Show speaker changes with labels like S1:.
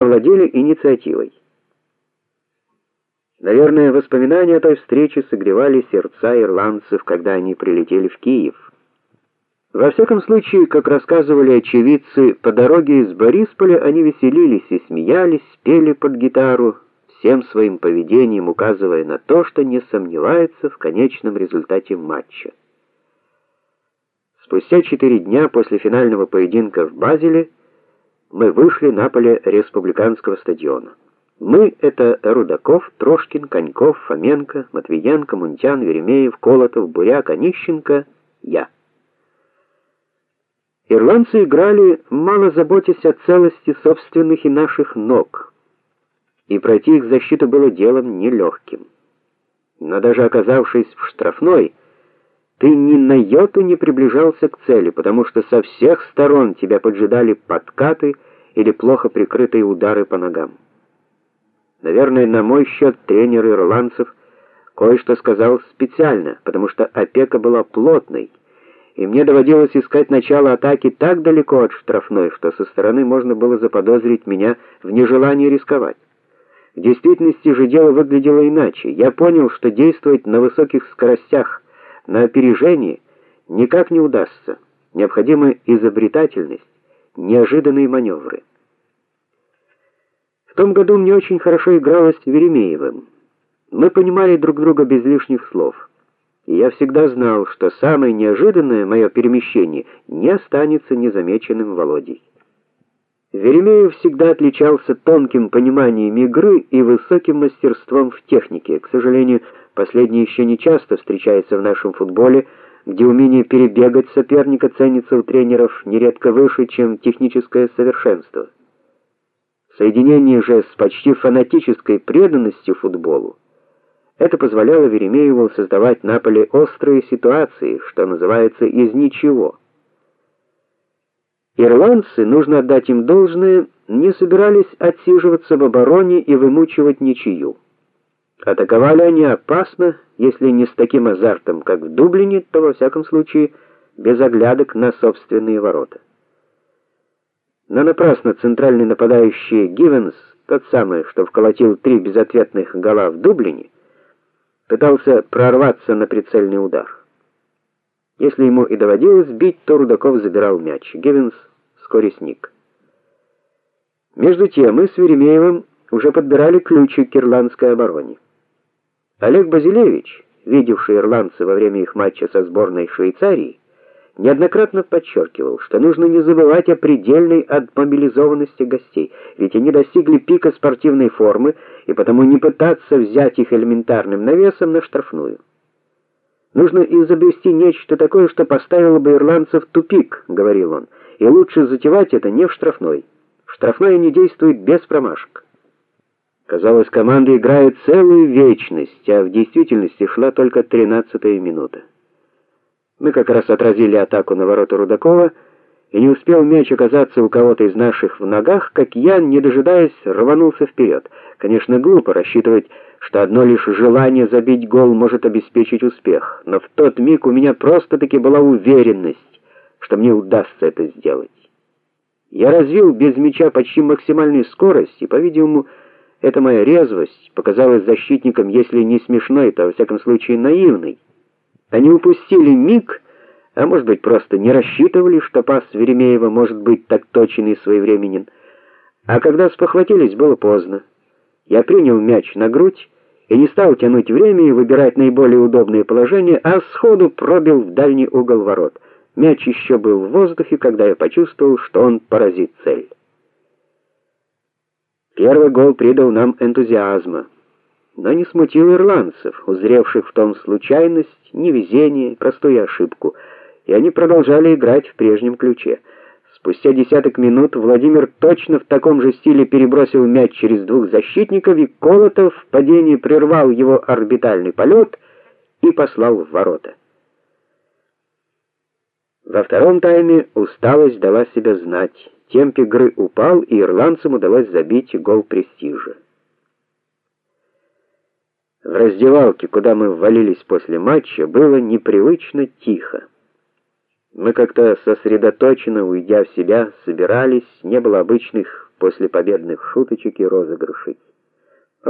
S1: овладели инициативой. Наверное, воспоминания о той встрече согревали сердца ирландцев, когда они прилетели в Киев. Во всяком случае, как рассказывали очевидцы, по дороге из Борисполя они веселились и смеялись, пели под гитару, всем своим поведением указывая на то, что не сомневаются в конечном результате матча. Спустя четыре дня после финального поединка в Базеле мы вышли на поле республиканского стадиона. Мы это Рудаков, Трошкин, Коньков, Фоменко, Матвиенко, Мунтян, Веремеев, Колотов, Буряк, Онищенко, я. Ирландцы играли, мало заботясь о целости собственных и наших ног. И пройти их защиту было делом нелегким. Но даже оказавшись в штрафной, ты ни на йоту не приближался к цели, потому что со всех сторон тебя поджидали подкаты или плохо прикрытые удары по ногам. Наверное, на мой счет тренер ирландцев кое-что сказал специально, потому что опека была плотной, и мне доводилось искать начало атаки так далеко от штрафной, что со стороны можно было заподозрить меня в нежелании рисковать. В действительности же дело выглядело иначе. Я понял, что действовать на высоких скоростях на опережение никак не удастся. Необходима изобретательность, неожиданные маневры. Том году мне очень хорошо игралось с Веремеевым. Мы понимали друг друга без лишних слов. И я всегда знал, что самое неожиданное мое перемещение не останется незамеченным Володей. Веремеев всегда отличался тонким пониманием игры и высоким мастерством в технике. К сожалению, последнее еще не часто встречается в нашем футболе, где умение перебегать соперника ценится у тренеров нередко выше, чем техническое совершенство. Соединение же с почти фанатической преданностью футболу это позволяло Веремееву создавать на поле острые ситуации, что называется из ничего. Ирландцы, нужно отдать им должное, не собирались отсиживаться в обороне и вымучивать ничью. Атаковали они опасно, если не с таким азартом, как в Дублине, то во всяком случае без оглядок на собственные ворота. Но напрасно центральный нападающий Гивенс, тот самый, что вколотил три безответных гола в Дублине, пытался прорваться на прицельный удар. Если ему и доводилось бить, то Рудаков забирал мяч. Гивенс вскоре сник. Между тем мы с Веремеевым уже подбирали ключи к ирландской обороне. Олег Базилевич, видевший ирландцев во время их матча со сборной Швейцарии, неоднократно подчеркивал, что нужно не забывать о предельной отмобилизованности гостей, ведь они достигли пика спортивной формы, и потому не пытаться взять их элементарным навесом на штрафную. Нужно изобрести нечто такое, что поставило бы ирландцев в тупик, говорил он. И лучше затевать это не в штрафной. В штрафной они действуют без промашек. Казалось, команда играет целую вечность, а в действительности шла только тринадцатая минута. Мы как раз отразили атаку на ворота Рудакова, и не успел мяч оказаться у кого-то из наших в ногах, как я, не дожидаясь, рванулся вперед. Конечно, глупо рассчитывать, что одно лишь желание забить гол может обеспечить успех, но в тот миг у меня просто-таки была уверенность, что мне удастся это сделать. Я развил без мяча почти максимальную скорость, и, по-видимому, эта моя резвость показалась защитникам, если не смешной, то во всяком случае наивной. Они упустили миг, а может быть, просто не рассчитывали, что пас Веремеева может быть так точен и своевременен. А когда спохватились, было поздно. Я принял мяч на грудь и не стал тянуть время и выбирать наиболее удобное положение, а сходу пробил в дальний угол ворот. Мяч еще был в воздухе, когда я почувствовал, что он поразит цель. Первый гол придал нам энтузиазма но не смутил ирландцев, узревших в том случайность, невезение, простую ошибку, и они продолжали играть в прежнем ключе. Спустя десяток минут Владимир точно в таком же стиле перебросил мяч через двух защитников, и Колотов в падении прервал его орбитальный полет и послал в ворота. Во втором тайме усталость дала себя знать. Темп игры упал, и ирландцам удалось забить гол престижа. В раздевалке, куда мы ввалились после матча, было непривычно тихо. Мы как-то сосредоточенно, уйдя в себя, собирались, не было обычных после победных шуточек и розыгрышей.